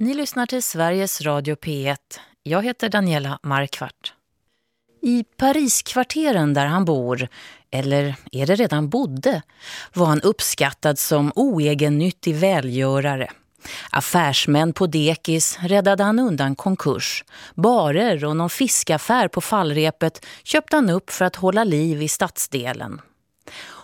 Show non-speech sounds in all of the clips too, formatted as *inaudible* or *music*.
Ni lyssnar till Sveriges Radio P1. Jag heter Daniela Markvart. I Pariskvarteren där han bor, eller är det redan bodde, var han uppskattad som oegennyttig välgörare. Affärsmän på dekis räddade han undan konkurs. Barer och någon fiskaffär på fallrepet köpte han upp för att hålla liv i stadsdelen.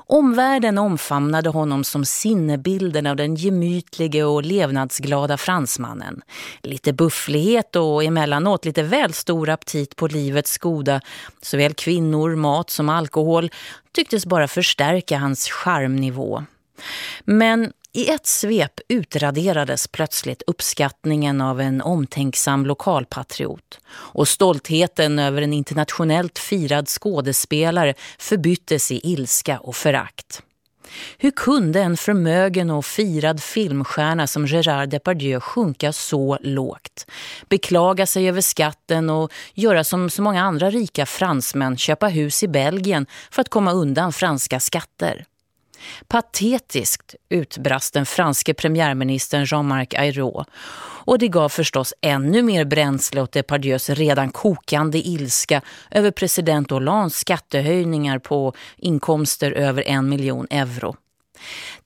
Omvärlden omfamnade honom som sinnebilden av den gemytlige och levnadsglada fransmannen. Lite bufflighet och emellanåt lite väl stor aptit på livets goda, såväl kvinnor, mat som alkohol, tycktes bara förstärka hans charmnivå. Men i ett svep utraderades plötsligt uppskattningen av en omtänksam lokalpatriot och stoltheten över en internationellt firad skådespelare förbyttes i ilska och förakt. Hur kunde en förmögen och firad filmstjärna som Gerard Depardieu sjunka så lågt? Beklaga sig över skatten och göra som så många andra rika fransmän köpa hus i Belgien för att komma undan franska skatter? Patetiskt utbrast den franske premiärministern Jean-Marc Ayrault och det gav förstås ännu mer bränsle åt Depardieus redan kokande ilska över president Hollands skattehöjningar på inkomster över en miljon euro.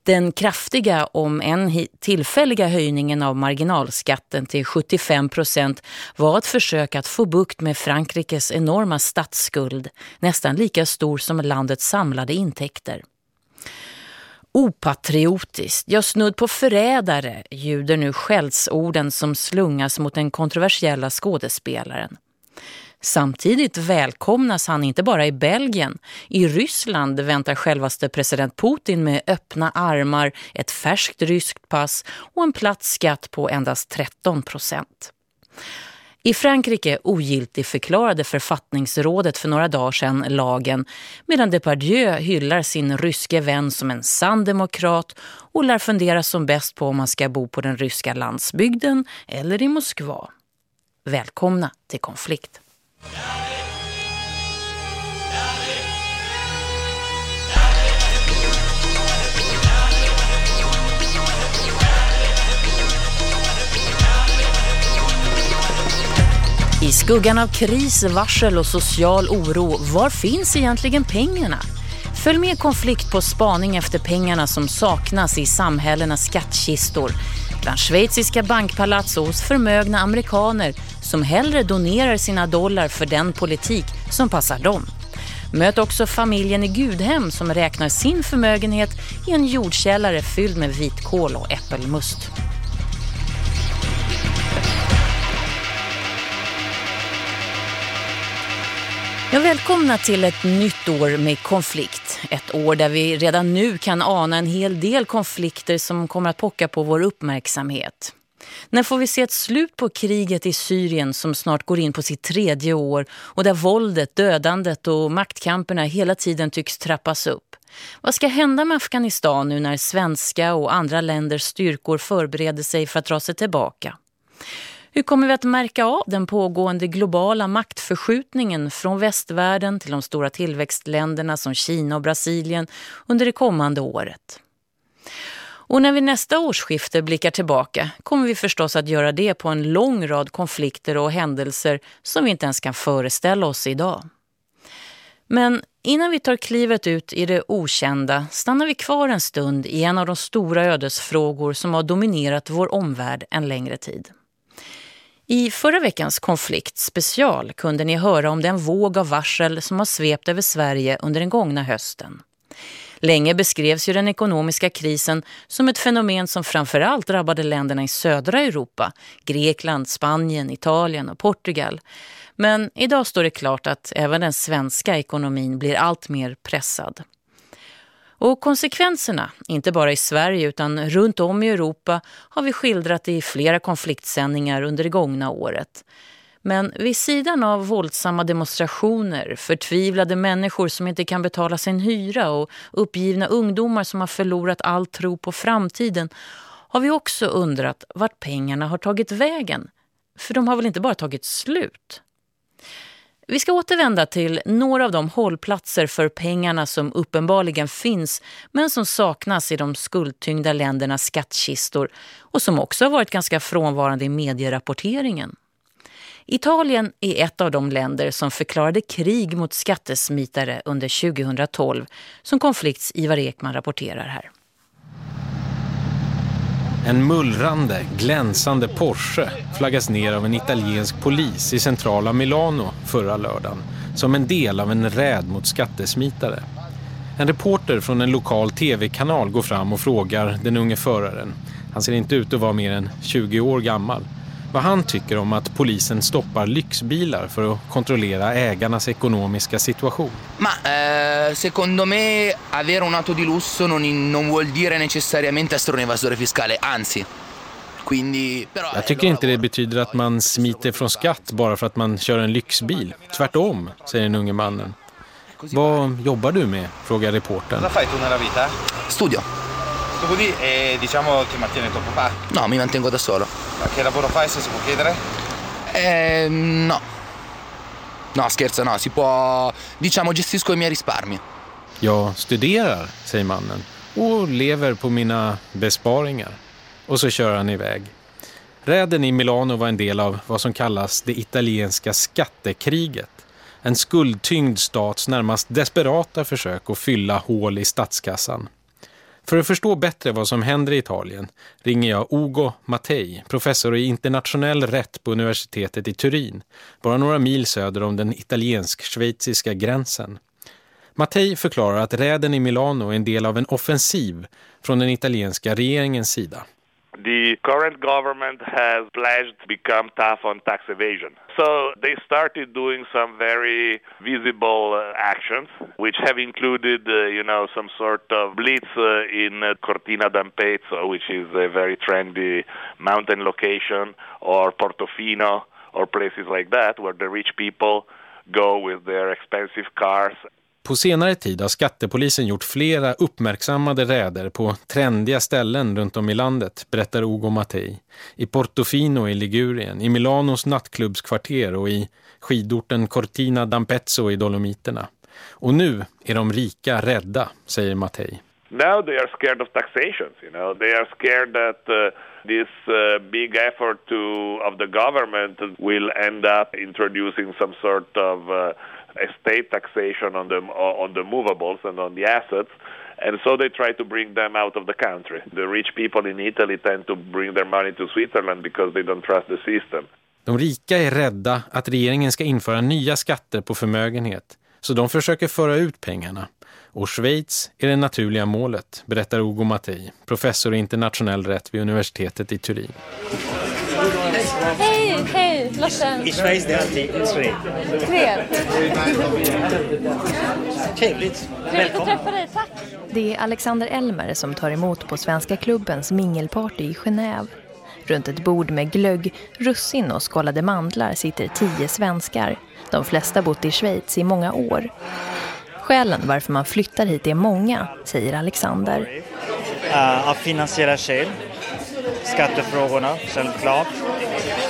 Den kraftiga, om en tillfälliga höjningen av marginalskatten till 75 procent var ett försök att få bukt med Frankrikes enorma statsskuld, nästan lika stor som landets samlade intäkter. Opatriotiskt, ja snudd på förrädare, ljuder nu skällsorden som slungas mot den kontroversiella skådespelaren. Samtidigt välkomnas han inte bara i Belgien. I Ryssland väntar självaste president Putin med öppna armar, ett färskt ryskt pass och en platt skatt på endast 13 procent. I Frankrike ogiltig förklarade författningsrådet för några dagar sedan lagen medan Depardieu hyllar sin ryske vän som en sann demokrat och lär fundera som bäst på om man ska bo på den ryska landsbygden eller i Moskva. Välkomna till konflikt. I skuggan av kris, varsel och social oro, var finns egentligen pengarna? Följ med konflikt på spaning efter pengarna som saknas i samhällenas skattkistor. Bland schweiziska bankpalats och hos förmögna amerikaner som hellre donerar sina dollar för den politik som passar dem. Möt också familjen i Gudhem som räknar sin förmögenhet i en jordkällare fylld med vitkål och äppelmust. Ja, välkomna till ett nytt år med konflikt. Ett år där vi redan nu kan ana en hel del konflikter som kommer att pocka på vår uppmärksamhet. När får vi se ett slut på kriget i Syrien som snart går in på sitt tredje år och där våldet, dödandet och maktkamperna hela tiden tycks trappas upp? Vad ska hända med Afghanistan nu när svenska och andra länders styrkor förbereder sig för att dra sig tillbaka? Hur kommer vi att märka av den pågående globala maktförskjutningen från västvärlden till de stora tillväxtländerna som Kina och Brasilien under det kommande året? Och när vi nästa årsskifte blickar tillbaka kommer vi förstås att göra det på en lång rad konflikter och händelser som vi inte ens kan föreställa oss idag. Men innan vi tar klivet ut i det okända stannar vi kvar en stund i en av de stora ödesfrågor som har dominerat vår omvärld en längre tid. I förra veckans konflikt special kunde ni höra om den våg av varsel som har svept över Sverige under den gångna hösten. Länge beskrevs ju den ekonomiska krisen som ett fenomen som framförallt drabbade länderna i södra Europa, Grekland, Spanien, Italien och Portugal. Men idag står det klart att även den svenska ekonomin blir allt mer pressad. Och konsekvenserna, inte bara i Sverige utan runt om i Europa, har vi skildrat i flera konfliktsändningar under det gångna året. Men vid sidan av våldsamma demonstrationer, förtvivlade människor som inte kan betala sin hyra och uppgivna ungdomar som har förlorat all tro på framtiden har vi också undrat vart pengarna har tagit vägen. För de har väl inte bara tagit slut? Vi ska återvända till några av de hållplatser för pengarna som uppenbarligen finns men som saknas i de skuldtyngda ländernas skattkistor och som också har varit ganska frånvarande i medierapporteringen. Italien är ett av de länder som förklarade krig mot skattesmitare under 2012 som konflikts Ivar Ekman rapporterar här. En mullrande, glänsande Porsche flaggas ner av en italiensk polis i centrala Milano förra lördagen som en del av en räd mot skattesmitare. En reporter från en lokal tv-kanal går fram och frågar den unge föraren. Han ser inte ut att vara mer än 20 år gammal vad han tycker om att polisen stoppar lyxbilar för att kontrollera ägarnas ekonomiska situation. Ma eh, secondo me avere un'auto di lusso non, non vuol dire necessariamente essere un evasore fiscale, anzi. Quindi, però, Jag tycker inte det betyder att man smiter från skatt bara för att man kör en lyxbil. Tvärtom, säger den unge mannen. Vad jobbar du med? frågar reportern. Vad fai tu nella vita? Studio. Studi e diciamo che mantiene tuo papà? No, mi mantengo da solo. Ma che lavoro fai se si può chiedere? Eh, no. No, scherzo, no. Si può... Diciamo, gestisco i miei risparmi. Jag studerar, säger mannen, och lever på mina besparingar. Och så kör han iväg. Räden i Milano var en del av vad som kallas det italienska skattekriget. En skuldtyngd stats närmast desperata försök att fylla hål i statskassan. För att förstå bättre vad som händer i Italien ringer jag Ugo Mattei, professor i internationell rätt på universitetet i Turin, bara några mil söder om den italiensk-schweiziska gränsen. Mattei förklarar att räden i Milano är en del av en offensiv från den italienska regeringens sida. The current government has pledged to become tough on tax evasion. So they started doing some very visible uh, actions, which have included, uh, you know, some sort of blitz uh, in uh, Cortina d'Ampezzo, which is a very trendy mountain location, or Portofino, or places like that, where the rich people go with their expensive cars På senare tid har skattepolisen gjort flera uppmärksammade räder på trendiga ställen runt om i landet, berättar Ogo Mattei. I Portofino i Ligurien, i Milanos nattklubbskvarter och i skidorten Cortina d'Ampezzo i Dolomiterna. Och nu är de rika rädda, säger Mattei. Now they are scared of taxations, you know. They are scared that uh, this uh, big effort to of the government will end up introducing some sort of uh, estate taxation on the on the movables and on the assets and so they try to bring them out of the country. The rich people in Italy tend to bring their money to Switzerland because they don't trust the system. De rika är rädda att regeringen ska införa nya skatter på förmögenhet, så de försöker föra ut pengarna. Och Schweiz är det naturliga målet, berättar Ugo Mattei, professor i internationell rätt vid universitetet i Turin. Hej, hej, Larsen. I Schweiz det är alltid tre. Tre. Trevligt. Trevligt att träffa dig, tack. Det är Alexander Elmer som tar emot på Svenska klubbens mingelparty i Genève. Runt ett bord med glögg, russin och skålade mandlar sitter tio svenskar. De flesta bott i Schweiz i många år. Skälen varför man flyttar hit är många, säger Alexander. Uh, av finansiella skäl. Skattefrågorna, självklart.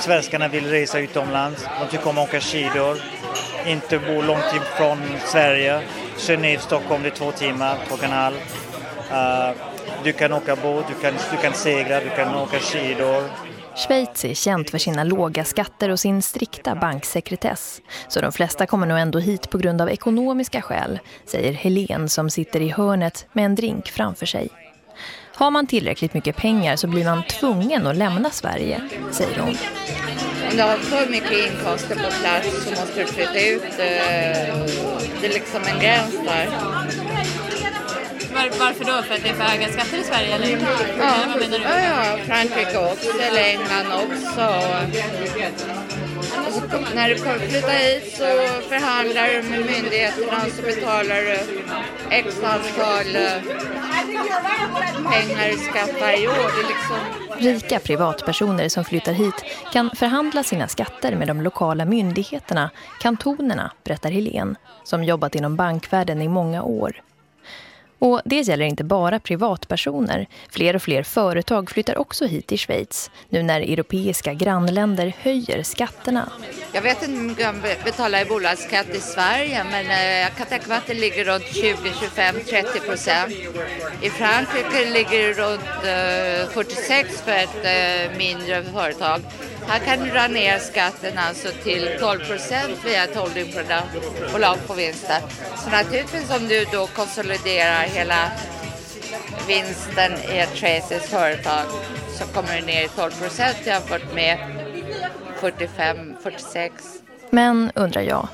Svenskarna vill resa utomlands. De tycker om att åka skidor. Inte bo långt ifrån Sverige. Genève, Stockholm, det är två timmar, två och en halv. Uh, du kan åka båt, du kan, du kan segla, du kan åka skidor. Schweiz är känt för sina låga skatter och sin strikta banksekretess. Så de flesta kommer nog ändå hit på grund av ekonomiska skäl, säger Helen som sitter i hörnet med en drink framför sig. Har man tillräckligt mycket pengar så blir man tvungen att lämna Sverige, säger hon. Om du har för mycket inkomster på plats så måste du flytta ut. Eh, det är liksom en gräns där. Var, varför då? För att det är för höga skatter i Sverige? Eller? Ja, eller vad menar du? ja, ja Frankrike också, eller England också. Och så, när du flyttar hit så förhandlar du med myndigheterna och så betalar du x antal eh, pengar i skatt varje år. Det liksom... Rika privatpersoner som flyttar hit kan förhandla sina skatter med de lokala myndigheterna, kantonerna, berättar Helene, som jobbat inom bankvärlden i många år. Och det gäller inte bara privatpersoner. Fler och fler företag flyttar också hit till Schweiz nu när europeiska grannländer höjer skatterna. Jag vet inte hur mycket betalar i bolagsskatt i Sverige men eh, jag kan tänka mig att det ligger runt 20, 25, 30 procent. I Frankrike ligger det runt eh, 46 för ett eh, mindre företag. Här kan du dra ner skatten alltså till 12 procent via ett holdingbolag på vinsten. Så naturligtvis om du då konsoliderar hela vinsten i ett Traces företag så kommer du ner i 12 procent jämfört med 45, 46. Men undrar jag,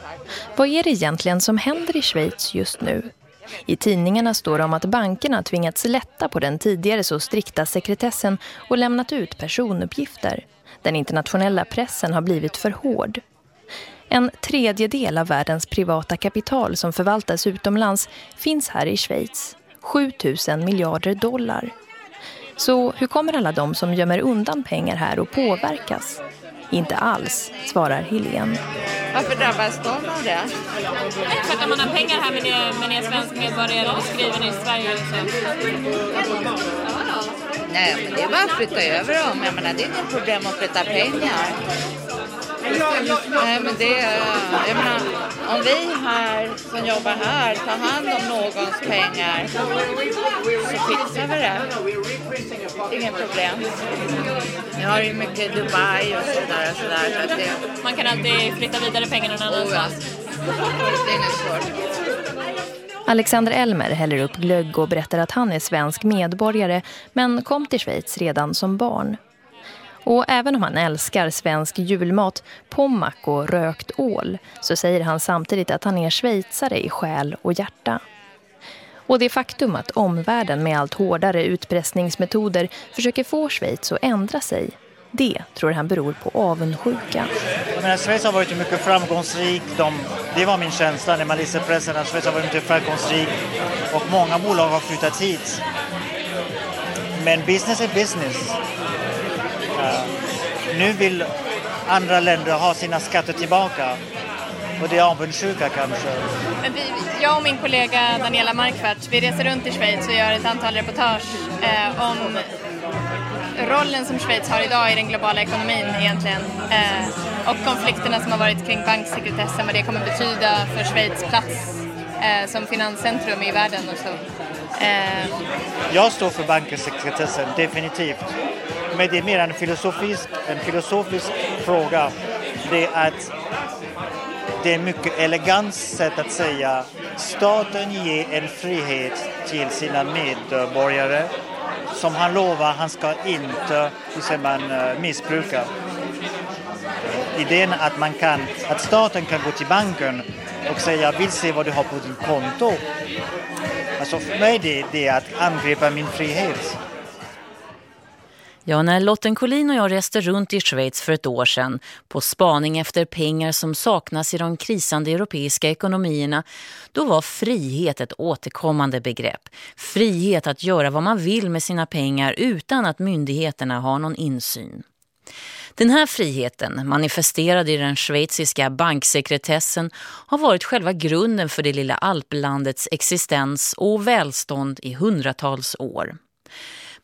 vad är det egentligen som händer i Schweiz just nu? I tidningarna står det om att bankerna tvingats lätta på den tidigare så strikta sekretessen och lämnat ut personuppgifter. Den internationella pressen har blivit för hård. En tredjedel av världens privata kapital som förvaltas utomlands finns här i Schweiz. 7000 miljarder dollar. Så hur kommer alla de som gömmer undan pengar här att påverkas? Inte alls, svarar Helene. Varför drabbas de av det? För att om man har pengar här men är, men är svensk medborgare eller skriven i Sverige så... Nej, men det är bara att flytta över dem. Jag menar, det är inget problem att flytta pengar. Nej, men det, jag menar, om vi här som jobbar här tar hand om någons pengar så fixar vi det. Inget problem. Vi har ju mycket Dubai och sådär. Och sådär så det... Man kan alltid flytta vidare pengarna någon annanstans. Det är inget svårt. Alexander Elmer häller upp glögg och berättar att han är svensk medborgare men kom till Schweiz redan som barn. Och även om han älskar svensk julmat, pommack och rökt ål så säger han samtidigt att han är schweizare i själ och hjärta. Och det faktum att omvärlden med allt hårdare utpressningsmetoder försöker få Schweiz att ändra sig, det tror han beror på avundsjuka. Jag menar, Schweiz har varit mycket framgångsrik. De, det var min känsla när man läser pressen att Schweiz har varit mycket framgångsrik och många bolag har flyttat hit. Men business är business. Uh, nu vill andra länder ha sina skatter tillbaka. Och det är avundsjuka kanske. Men vi, jag och min kollega Daniela Markvart, vi reser runt i Schweiz och gör ett antal reportage eh, om rollen som Schweiz har idag i den globala ekonomin egentligen. Eh, och konflikterna som har varit kring banksekretessen, vad det kommer betyda för Schweiz plats eh, som finanscentrum i världen och så. Eh. Jag står för banksekretessen, definitivt. Men det är mer en filosofisk, en filosofisk fråga. Det är att det är mycket elegant sätt att säga staten ger en frihet till sina medborgare som han lovar han ska inte hur säger man, eh, missbruka. Idén att, man kan, att staten kan gå till banken och säga jag vill se vad du har på ditt konto. Alltså för mig det, det är att angripa min frihet. Ja, när Lotten Collin och jag reste runt i Schweiz för ett år sedan på spaning efter pengar som saknas i de krisande europeiska ekonomierna, då var frihet ett återkommande begrepp. Frihet att göra vad man vill med sina pengar utan att myndigheterna har någon insyn. Den här friheten, manifesterad i den schweiziska banksekretessen, har varit själva grunden för det lilla alplandets existens och välstånd i hundratals år.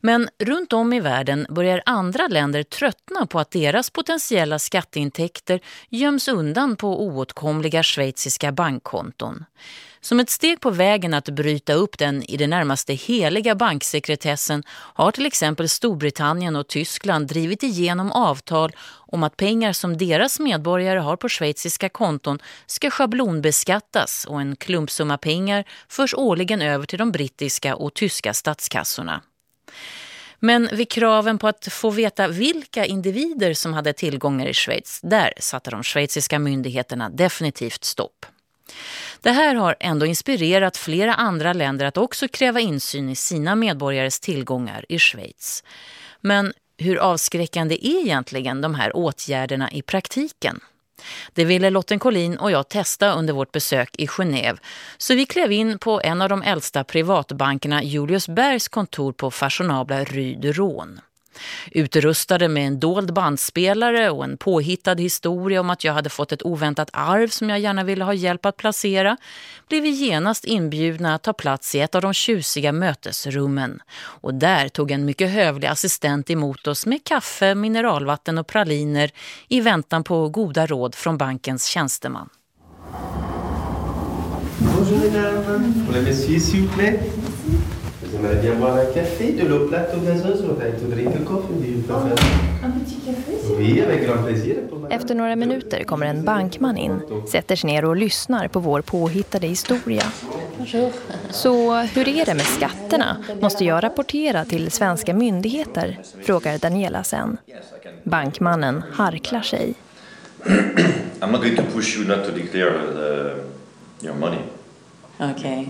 Men runt om i världen börjar andra länder tröttna på att deras potentiella skatteintäkter göms undan på oåtkomliga schweiziska bankkonton. Som ett steg på vägen att bryta upp den i det närmaste heliga banksekretessen har till exempel Storbritannien och Tyskland drivit igenom avtal om att pengar som deras medborgare har på schweiziska konton ska schablonbeskattas och en klumpsumma pengar förs årligen över till de brittiska och tyska statskassorna. Men vid kraven på att få veta vilka individer som hade tillgångar i Schweiz, där satte de schweiziska myndigheterna definitivt stopp. Det här har ändå inspirerat flera andra länder att också kräva insyn i sina medborgares tillgångar i Schweiz. Men hur avskräckande är egentligen de här åtgärderna i praktiken? Det ville Lotten Collin och jag testa under vårt besök i Genève. Så vi klev in på en av de äldsta privatbankerna Julius Bergs kontor på fashionabla Rue de Utrustade med en dold bandspelare och en påhittad historia om att jag hade fått ett oväntat arv som jag gärna ville ha hjälp att placera blev vi genast inbjudna att ta plats i ett av de tjusiga mötesrummen. Och där tog en mycket hövlig assistent emot oss med kaffe, mineralvatten och praliner i väntan på goda råd från bankens tjänsteman. Bonjour mesdames, pour la messieurs s'il vous plaît. Aimeriez bien boire un café, de l'eau plate ou gazeuse, ou avec drink a coffee, du Un petit café? Oui, avec grand plaisir. Efter några minuter kommer en bankman in, sätter sig ner och lyssnar på vår påhittade historia. Så hur är det med skatterna? Måste jag rapportera till svenska myndigheter? Frågar Daniela sen. Bankmannen harklar sig. *clears throat* I'm not going to push you not to declare the, your money. Okay.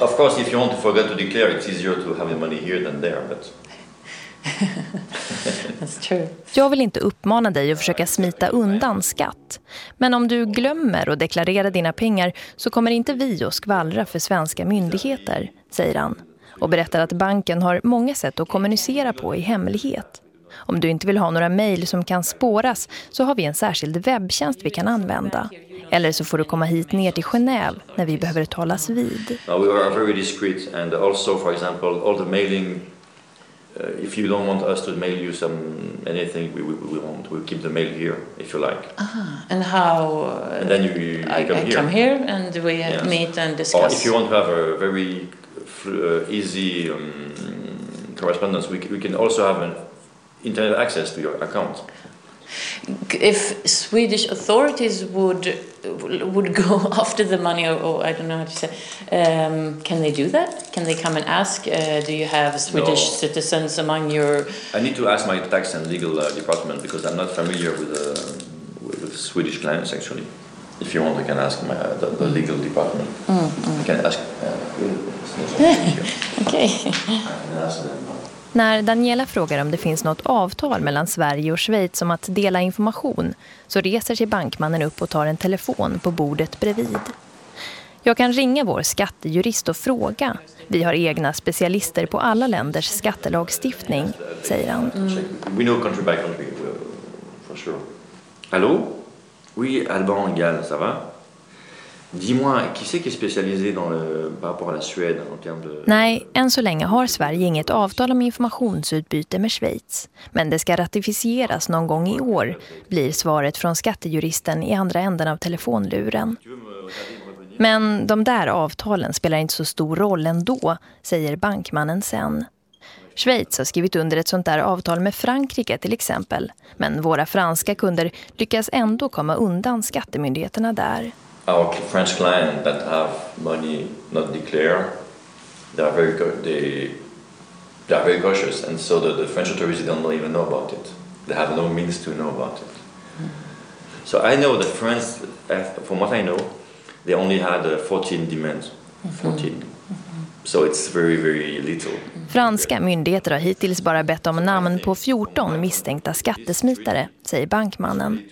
Of course, if you want to forget to declare, it's easier to have the money here than there. But *laughs* That's true. Jag vill inte uppmana dig att försöka smita undan skatt. Men om du glömmer att deklarera dina pengar så kommer inte vi att skvallra för svenska myndigheter, säger han. Och berättar att banken har många sätt att kommunicera på i hemlighet. Om du inte vill ha några mejl som kan spåras så har vi en särskild webbtjänst vi kan använda. Eller så får du komma hit ner till Genève när vi behöver talas vid. no, we are very discreet, and also, for example, all the mailing. Uh, if you don't want us to mail you some anything, we, we, we won't. We'll keep the mail here if you like. And how uh, And then you, you I, come I here. come here and we Yes. meet and Or discuss. if you want to have a very uh, easy um, correspondence, we, we can also have an internet access to your account. If Swedish authorities would would go *laughs* after the money, or, or I don't know how to say, um, can they do that? Can they come and ask? Uh, do you have Swedish No. citizens among your? I need to ask my tax and legal uh, department because I'm not familiar with, uh, with, with Swedish clients actually. If you want, I can ask my, uh, the, the legal department. I can ask. Uh, *laughs* *laughs* Okay. I can ask them. När Daniela frågar om det finns något avtal mellan Sverige och Schweiz om att dela information så reser sig bankmannen upp och tar en telefon på bordet bredvid. Jag kan ringa vår skattejurist och fråga. Vi har egna specialister på alla länders skattelagstiftning, säger han. We know country by country, for sure. Allô Oui, Alban Gall, ça va Dis-moi, qui c'est qui est spécialisé dans le, par rapport à la Suède en termes de... Nej, än så länge har Sverige inget avtal om informationsutbyte med Schweiz. Men det ska ratificeras någon gång i år, blir svaret från skattejuristen i andra änden av telefonluren. Men de där avtalen spelar inte så stor roll ändå, säger bankmannen sen. Schweiz har skrivit under ett sånt där avtal med Frankrike till exempel. Men våra franska kunder lyckas ändå komma undan skattemyndigheterna där. Our French clients that have money not declared, they are very they they are very cautious, and so the, the French authorities don't even know about it. They have no means to know about it. So I know that France, uh, from what I know, they only had uh, 14 demands. 14. So it's very, very little. Franska myndigheter har hittills bara bett om namn på 14 misstänkta skattesmitare, säger bankmannen.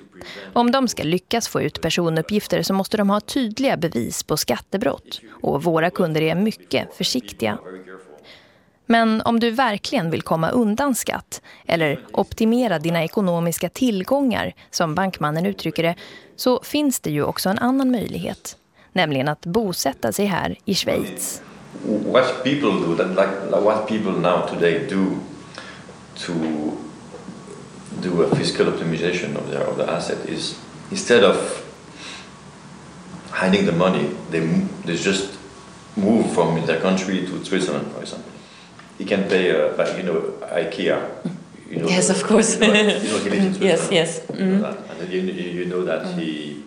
Om de ska lyckas få ut personuppgifter så måste de ha tydliga bevis på skattebrott. Och våra kunder är mycket försiktiga. Men om du verkligen vill komma undan skatt eller optimera dina ekonomiska tillgångar, som bankmannen uttrycker det, så finns det ju också en annan möjlighet. Nämligen att bosätta sig här i Schweiz. what people do, that like, like what people now today do to do a fiscal optimization of their of the asset is instead of hiding the money, they they just move from their country to Switzerland, for example. You can pay, uh, but you know, IKEA. You know, Yes, of course. You know, you know he lives in *laughs* Yes, Switzerland. yes. You know that. And you, you know that he,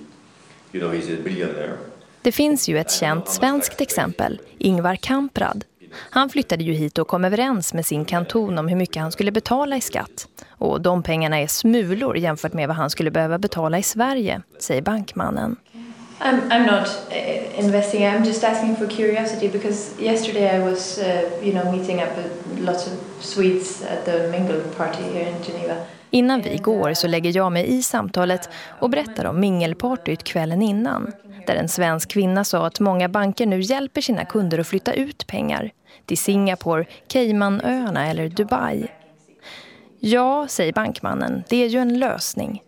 you know, he's a billionaire. Det finns ju ett känt svenskt exempel, Ingvar Kamprad. Han flyttade ju hit och kom överens med sin kanton om hur mycket han skulle betala i skatt. Och de pengarna är smulor jämfört med vad han skulle behöva betala i Sverige, säger bankmannen. I'm, I'm not uh, investing. I'm just asking for curiosity because yesterday I was, uh, you know, meeting up with lots of Swedes at the mingle party here in Geneva. Innan vi går så lägger jag mig i samtalet och berättar om mingelpartyt kvällen innan. Där en svensk kvinna sa att många banker nu hjälper sina kunder att flytta ut pengar. Till Singapore, Caymanöarna eller Dubai. Ja, säger bankmannen, det är ju en lösning.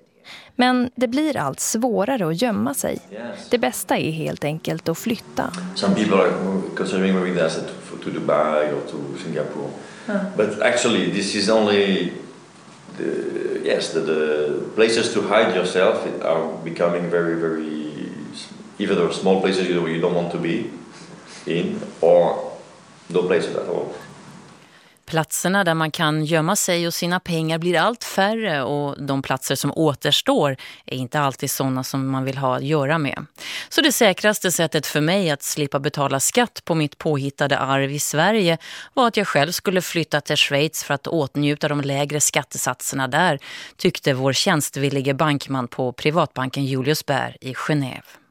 Men det blir allt svårare att gömma sig. Det bästa är helt enkelt att flytta. Some people are considering moving their asset to, Dubai or to Singapore. Huh. But actually, this is only the, yes, the, the places to hide yourself are becoming very, very either the small places you don't want to be in or no places at all. Platserna där man kan gömma sig och sina pengar blir allt färre och de platser som återstår är inte alltid sådana som man vill ha att göra med. Så det säkraste sättet för mig att slippa betala skatt på mitt påhittade arv i Sverige var att jag själv skulle flytta till Schweiz för att åtnjuta de lägre skattesatserna där, tyckte vår tjänstvillige bankman på privatbanken Julius Bär i Genève.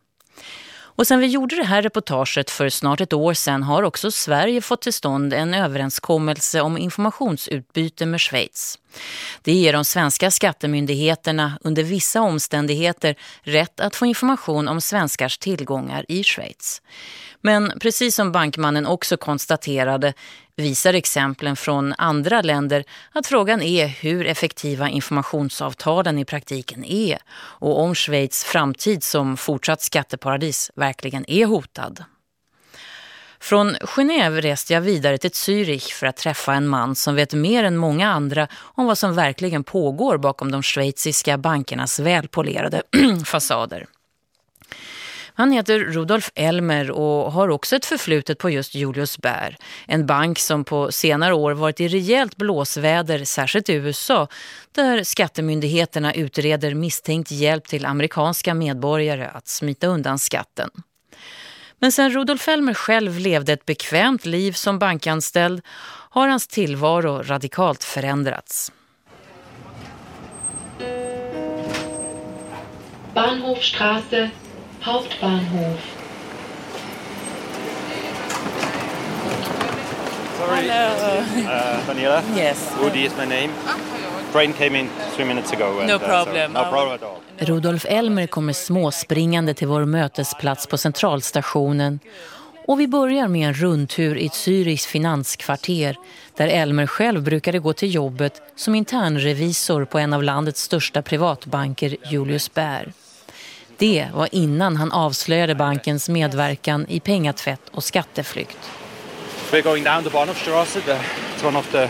Och sen vi gjorde det här reportaget för snart ett år sedan har också Sverige fått till stånd en överenskommelse om informationsutbyte med Schweiz. Det ger de svenska skattemyndigheterna under vissa omständigheter rätt att få information om svenskars tillgångar i Schweiz. Men precis som bankmannen också konstaterade visar exemplen från andra länder att frågan är hur effektiva informationsavtalen i praktiken är och om Schweiz framtid som fortsatt skatteparadis verkligen är hotad. Från Genève reste jag vidare till Zürich för att träffa en man som vet mer än många andra om vad som verkligen pågår bakom de schweiziska bankernas välpolerade *clears throat* fasader. Han heter Rudolf Elmer och har också ett förflutet på just Julius Baer. En bank som på senare år varit i rejält blåsväder, särskilt i USA, där skattemyndigheterna utreder misstänkt hjälp till amerikanska medborgare att smita undan skatten. Men sen Rudolf Elmer själv levde ett bekvämt liv som bankanställd har hans tillvaro radikalt förändrats. Bahnhofstraße Hauptbahnhof. Sorry. Hello. Uh, Daniela? Yes. Woody is my name. Train came in three minutes ago. And, No uh, so- problem. no problem at all. Rudolf Elmer kommer småspringande till vår mötesplats på centralstationen och vi börjar med en rundtur i Zürichs finanskvarter där Elmer själv brukade gå till jobbet som internrevisor på en av landets största privatbanker, Julius Baer. Det var innan han avslöjade bankens medverkan i pengatvätt och skatteflykt. We're going down the Bahnhofstrasse. The, it's one of the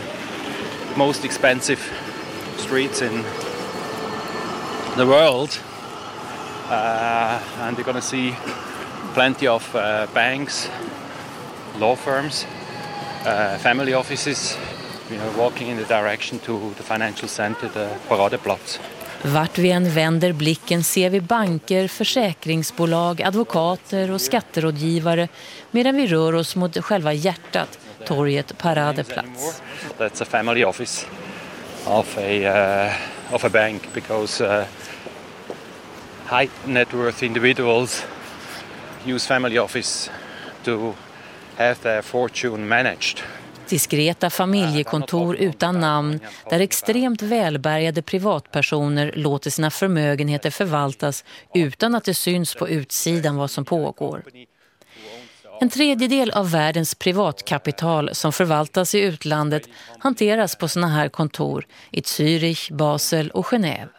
most expensive streets in the world. Uh, and you're going to see plenty of uh, banks, law firms, uh, family offices. You know, walking in the direction to the financial center, the Paradeplatz. Vart vi än vänder blicken ser vi banker, försäkringsbolag, advokater och skatterådgivare medan vi rör oss mot själva hjärtat, torget Paradeplatz. That's a family office of a uh, of a bank because uh, high net worth individuals use family office to have their fortune managed. Diskreta familjekontor utan namn där extremt välbärgade privatpersoner låter sina förmögenheter förvaltas utan att det syns på utsidan vad som pågår. En tredjedel av världens privatkapital som förvaltas i utlandet hanteras på såna här kontor i Zürich, Basel och Genève.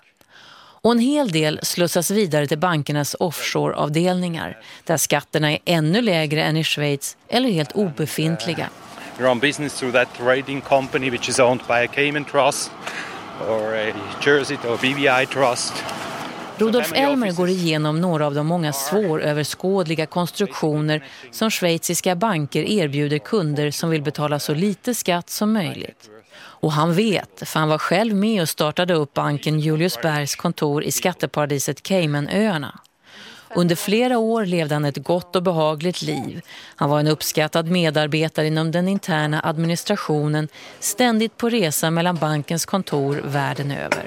Och en hel del slussas vidare till bankernas offshore-avdelningar där skatterna är ännu lägre än i Schweiz eller helt obefintliga. We run business through that trading company which is owned by a Cayman Trust or a Jersey or BVI Trust. Rudolf Elmer går igenom några av de många svåröverskådliga konstruktioner som schweiziska banker erbjuder kunder som vill betala så lite skatt som möjligt. Och han vet, för han var själv med och startade upp banken Julius Bergs kontor i skatteparadiset Caymanöarna. Under flera år levde han ett gott och behagligt liv. Han var en uppskattad medarbetare inom den interna administrationen, ständigt på resa mellan bankens kontor världen över.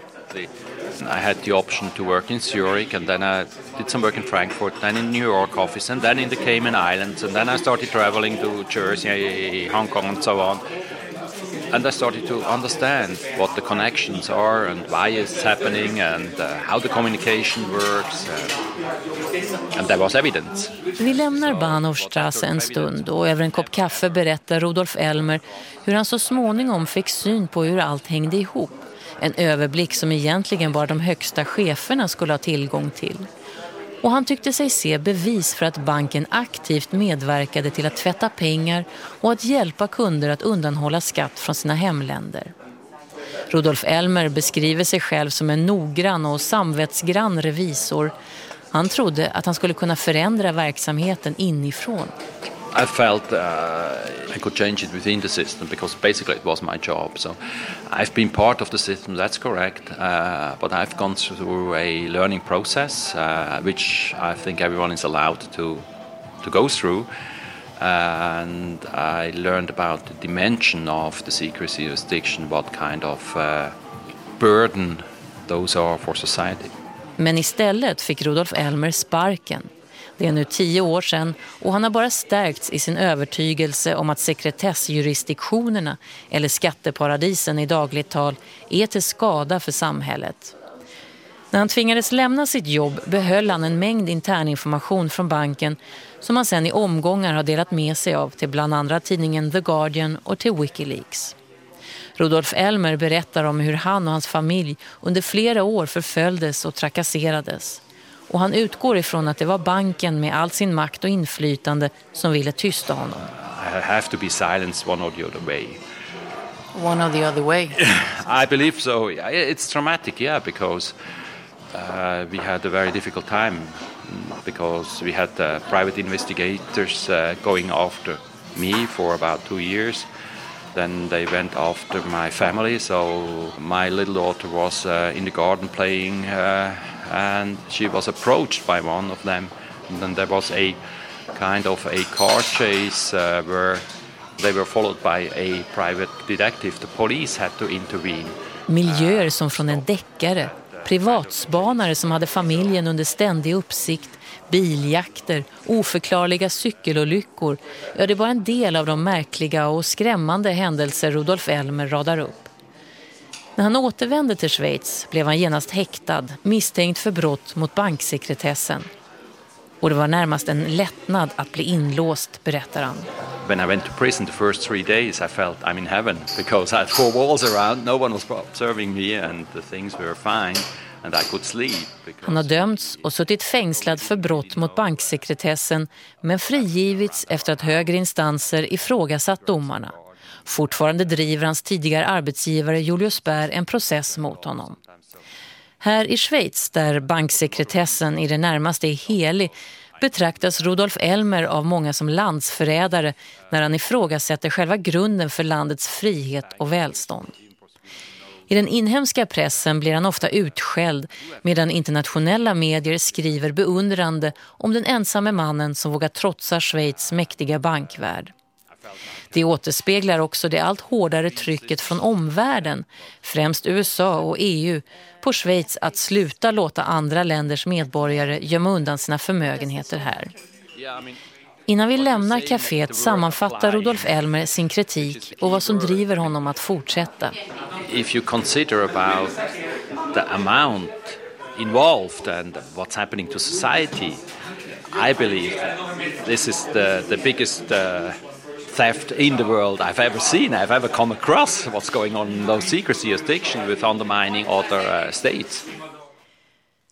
I had the option to work in Zurich and then I did some work in Frankfurt, then in New York office and then in the Cayman Islands and then I started traveling to Jersey, Hong Kong and so on. And I started to understand what the connections are and why it's happening and uh, how the communication works. And, and there was evidence. Vi lämnar Bahnhofstrasse en stund och över en kopp kaffe berättar Rudolf Elmer hur han så småningom fick syn på hur allt hängde ihop. En överblick som egentligen bara de högsta cheferna skulle ha tillgång till. Och han tyckte sig se bevis för att banken aktivt medverkade till att tvätta pengar och att hjälpa kunder att undanhålla skatt från sina hemländer. Rudolf Elmer beskriver sig själv som en noggrann och samvetsgrann revisor. Han trodde att han skulle kunna förändra verksamheten inifrån. I felt uh, I could change it within the system because basically it was my job. So I've been part of the system, that's correct, uh, but I've gone through a learning process uh, which I think everyone is allowed to, to go through. and I learned about the dimension of the secrecy jurisdiction, what kind of uh, burden those are for society. Men istället fick Rudolf Elmer sparken Det är nu tio år sedan och han har bara stärkts i sin övertygelse om att sekretessjurisdiktionerna eller skatteparadisen i dagligt tal är till skada för samhället. När han tvingades lämna sitt jobb behöll han en mängd interninformation från banken som han sedan i omgångar har delat med sig av till bland andra tidningen The Guardian och till Wikileaks. Rudolf Elmer berättar om hur han och hans familj under flera år förföljdes och trakasserades och han utgår ifrån att det var banken med all sin makt och inflytande som ville tysta honom. I have to be silenced one or the other way. One or the other way? *laughs* I believe so. It's traumatic, yeah, because uh, we had a very difficult time because we had uh, private investigators uh, going after me for about two years. Then they went after my family, so my little daughter was uh, in the garden playing uh, and she was approached by one of them. And then there was a kind of a car chase uh, where they were followed by a private detective. The police had to intervene. Miljöer som från en deckare, privatspanare som hade familjen under ständig uppsikt, biljakter, oförklarliga cykelolyckor. Ja, det var en del av de märkliga och skrämmande händelser Rudolf Elmer radar upp. När han återvände till Schweiz blev han genast häktad, misstänkt för brott mot banksekretessen. Och det var närmast en lättnad att bli inlåst, berättar han. When I went to prison the first three days I felt I'm in heaven because I had four walls around, no one was observing me and the things were fine. Han har dömts och suttit fängslad för brott mot banksekretessen men frigivits efter att högre instanser ifrågasatt domarna. Fortfarande driver hans tidigare arbetsgivare Julius Bär en process mot honom. Här i Schweiz, där banksekretessen i det närmaste är helig, betraktas Rudolf Elmer av många som landsförrädare när han ifrågasätter själva grunden för landets frihet och välstånd. I den inhemska pressen blir han ofta utskälld medan internationella medier skriver beundrande om den ensamme mannen som vågar trotsa Schweiz mäktiga bankvärld. Det återspeglar också det allt hårdare trycket från omvärlden, främst USA och EU, på Schweiz att sluta låta andra länders medborgare gömma undan sina förmögenheter här. Innan vi lämnar kaféet sammanfattar Rudolf Elmer sin kritik och vad som driver honom att fortsätta. If you consider about the amount involved and what's happening to society, I believe this is the, the biggest uh, theft in the world I've ever seen, I've ever come across what's going on in those secrecy jurisdictions with undermining other uh, states.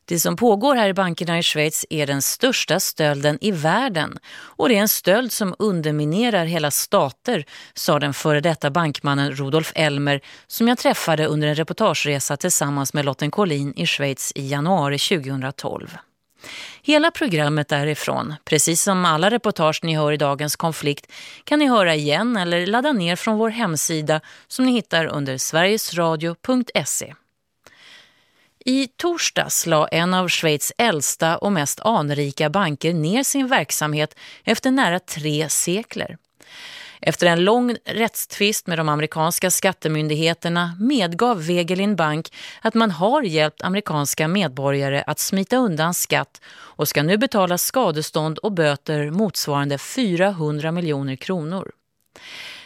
Det som pågår här i bankerna i Schweiz är den största stölden i världen och det är en stöld som underminerar hela stater, sa den före detta bankmannen Rudolf Elmer som jag träffade under en reportageresa tillsammans med Lotten Collin i Schweiz i januari 2012. Hela programmet därifrån, precis som alla reportage ni hör i dagens konflikt, kan ni höra igen eller ladda ner från vår hemsida som ni hittar under sverigesradio.se. I torsdags la en av Schweiz äldsta och mest anrika banker ner sin verksamhet efter nära tre sekler. Efter en lång rättstvist med de amerikanska skattemyndigheterna medgav Wegelin Bank att man har hjälpt amerikanska medborgare att smita undan skatt och ska nu betala skadestånd och böter motsvarande 400 miljoner kronor.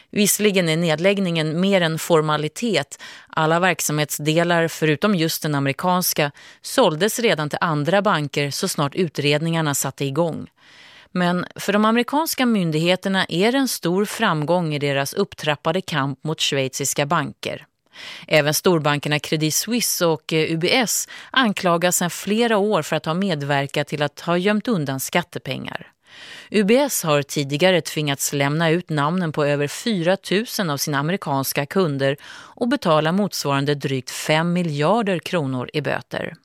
Visserligen är nedläggningen mer en formalitet. Alla verksamhetsdelar, förutom just den amerikanska, såldes redan till andra banker så snart utredningarna satte igång. Men för de amerikanska myndigheterna är det en stor framgång i deras upptrappade kamp mot schweiziska banker. Även storbankerna Credit Suisse och eh, UBS anklagas sedan flera år för att ha medverkat till att ha gömt undan skattepengar. UBS har tidigare tvingats lämna ut namnen på över 4 000 av sina amerikanska kunder och betala motsvarande drygt 5 miljarder kronor i böter.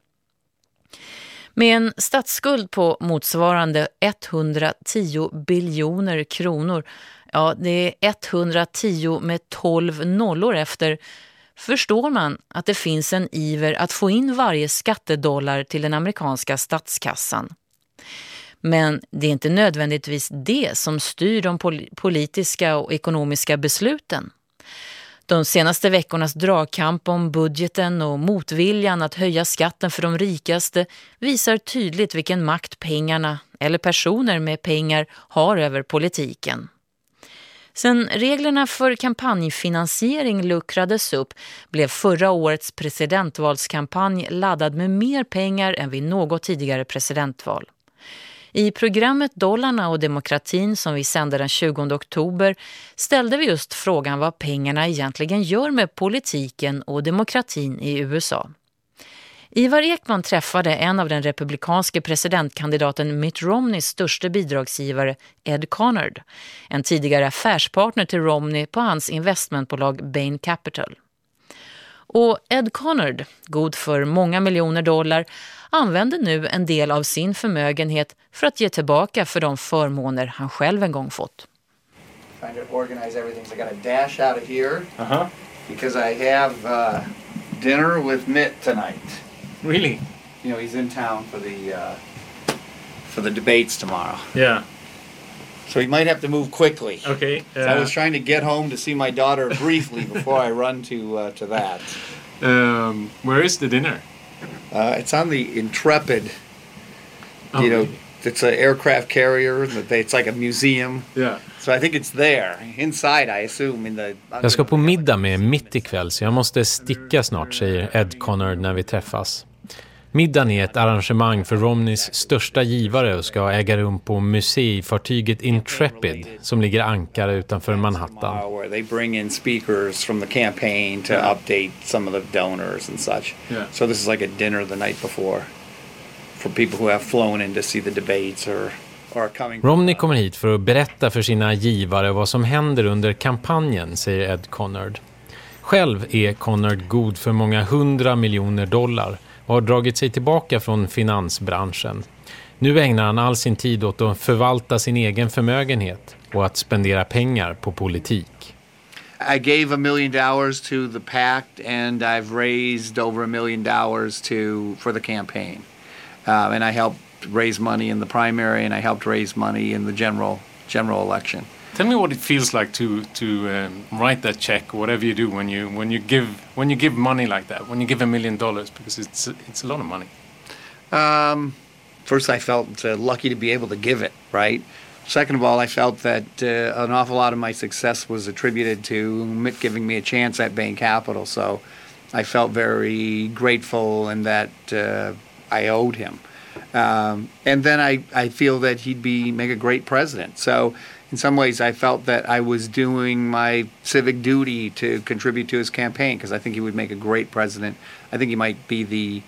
Med en statsskuld på motsvarande 110 biljoner kronor, ja det är 110 med 12 nollor efter, förstår man att det finns en iver att få in varje skattedollar till den amerikanska statskassan. Men det är inte nödvändigtvis det som styr de politiska och ekonomiska besluten. De senaste veckornas dragkamp om budgeten och motviljan att höja skatten för de rikaste visar tydligt vilken makt pengarna eller personer med pengar har över politiken. Sen reglerna för kampanjfinansiering luckrades upp blev förra årets presidentvalskampanj laddad med mer pengar än vid något tidigare presidentval. I programmet Dollarna och demokratin som vi sände den 20 oktober ställde vi just frågan vad pengarna egentligen gör med politiken och demokratin i USA. Ivar Ekman träffade en av den republikanske presidentkandidaten Mitt Romneys största bidragsgivare Ed Conard. en tidigare affärspartner till Romney på hans investmentbolag Bain Capital. Och Ed Connard, god för många miljoner dollar, använder nu en del av sin förmögenhet för att ge tillbaka för de förmåner han själv en gång fått. Trying to organize everything. So I got a dash out of here uh-huh. because I have uh, dinner with Mitt tonight. Really? You know, he's in town for the uh, for the debates tomorrow. Yeah. So he might have to move quickly. Okay. So I was trying to get home to see my daughter briefly *laughs* before I run to uh, to that. Um, where is the dinner? Uh, it's on the Intrepid. Oh, you know, it's an aircraft carrier. It's like a museum. Yeah. So I think it's there. Inside, I assume. In the, jag ska på middag med mitt ikväll så jag måste sticka snart, säger Ed Connor när vi träffas. Middagen är ett arrangemang för Romneys största givare och ska äga rum på museifartyget Intrepid som ligger ankare utanför Manhattan. They bring in speakers from the campaign to update some of the donors and such. So this is like a dinner the night before for people who have flown in to see the debates or Romney kommer hit för att berätta för sina givare vad som händer under kampanjen, säger Ed Connard. Själv är Connard god för många hundra miljoner dollar och har dragit sig tillbaka från finansbranschen. Nu ägnar han all sin tid åt att förvalta sin egen förmögenhet och att spendera pengar på politik. I gave a million dollars to the pact and I've raised over a million dollars to for the campaign. Uh, and I helped raise money in the primary and I helped raise money in the general general election. Tell me what it feels like to to um, write that check, whatever you do when you when you give when you give money like that, when you give a million dollars, because it's it's a lot of money. Um, first, I felt uh, lucky to be able to give it. Right. Second of all, I felt that uh, an awful lot of my success was attributed to Mitt giving me a chance at Bain Capital. So I felt very grateful and that uh, I owed him. Um, and then I, I feel that he'd be make a great president. So in some ways, I felt that I was doing my civic duty to contribute to his campaign because I think he would make a great president. I think he might be the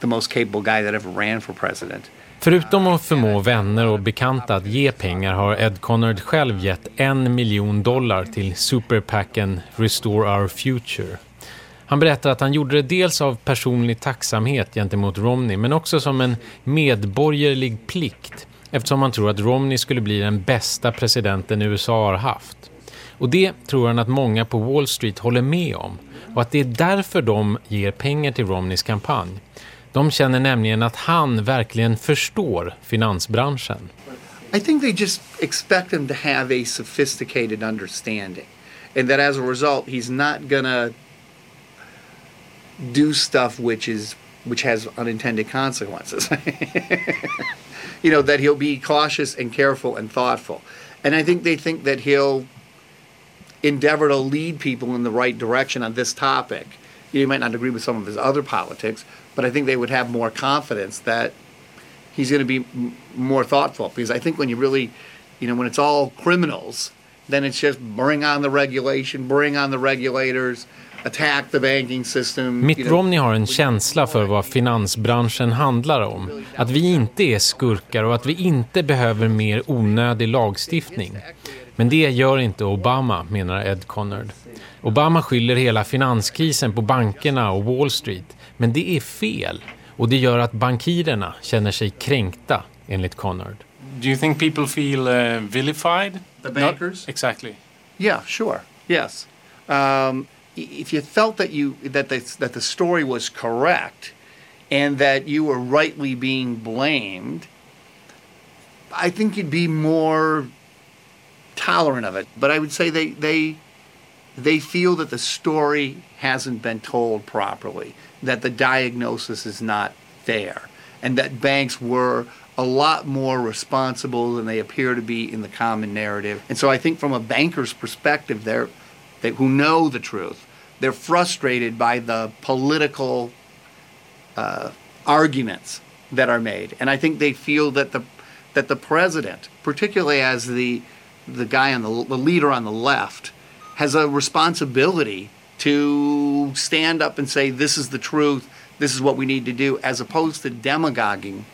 the most capable guy that ever ran for president. Förutom att förmå vänner och bekanta att ge pengar har Ed Connard själv gett en miljon dollar till superpacken Restore Our Future. Han berättar att han gjorde det dels av personlig tacksamhet gentemot Romney men också som en medborgerlig plikt eftersom han tror att Romney skulle bli den bästa presidenten USA har haft. Och det tror han att många på Wall Street håller med om och att det är därför de ger pengar till Romneys kampanj. De känner nämligen att han verkligen förstår finansbranschen. I think they just expect him to have a sophisticated understanding and that as a result he's not gonna do stuff which is which has unintended consequences. *laughs* you know, that he'll be cautious and careful and thoughtful. And I think they think that he'll endeavor to lead people in the right direction on this topic. You might not agree with some of his other politics, but I think they would have more confidence that he's going to be m- more thoughtful. Because I think when you really, you know, when it's all criminals, then it's just bring on the regulation, bring on the regulators. Attack the banking system. Mitt Romney har en känsla för vad finansbranschen handlar om. Att vi inte är skurkar och att vi inte behöver mer onödig lagstiftning. Men det gör inte Obama, menar Ed Connard. Obama skyller hela finanskrisen på bankerna och Wall Street. Men det är fel. Och det gör att bankirerna känner sig kränkta, enligt Connard. Do you think people feel uh, vilified? The bankers? Not exactly. Yeah, sure. Yes. Um, if you felt that you that the, that the story was correct and that you were rightly being blamed, I think you'd be more tolerant of it. But I would say they they they feel that the story hasn't been told properly, that the diagnosis is not fair, and that banks were a lot more responsible than they appear to be in the common narrative. And so I think from a banker's perspective, they're, they, who know the truth, they're frustrated by the political uh, arguments that are made. And I think they feel that the, that the president, particularly as the, the guy on the, the leader on the left, has a responsibility to stand up and say, this is the truth, this is what we need to do, as opposed to demagoguing